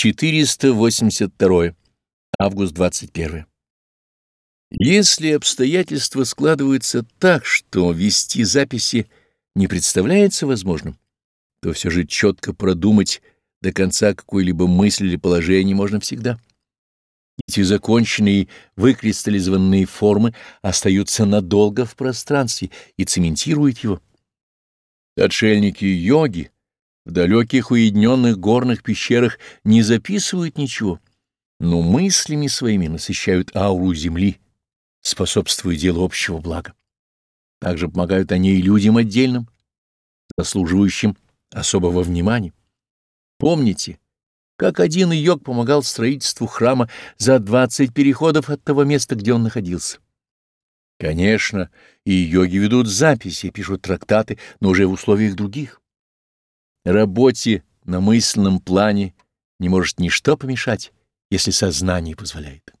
482. Август 21. Если обстоятельства складываются так, что вести записи не представляется возможным, то все же четко продумать до конца какую-либо мысль или положение можно всегда. Эти законченные выкристаллизованные формы остаются надолго в пространстве и цементируют его. Отшельники йоги в далеких уединенных горных пещерах не записывают ничего, но мыслями своими насыщают ауру Земли, способствуя делу общего блага. Также помогают они и людям отдельным, заслуживающим особого внимания. Помните, как один йог помогал строительству храма за двадцать переходов от того места, где он находился. Конечно, и йоги ведут записи, пишут трактаты, но уже в условиях других. Работе на мысленном плане не может ничто помешать, если сознание позволяет.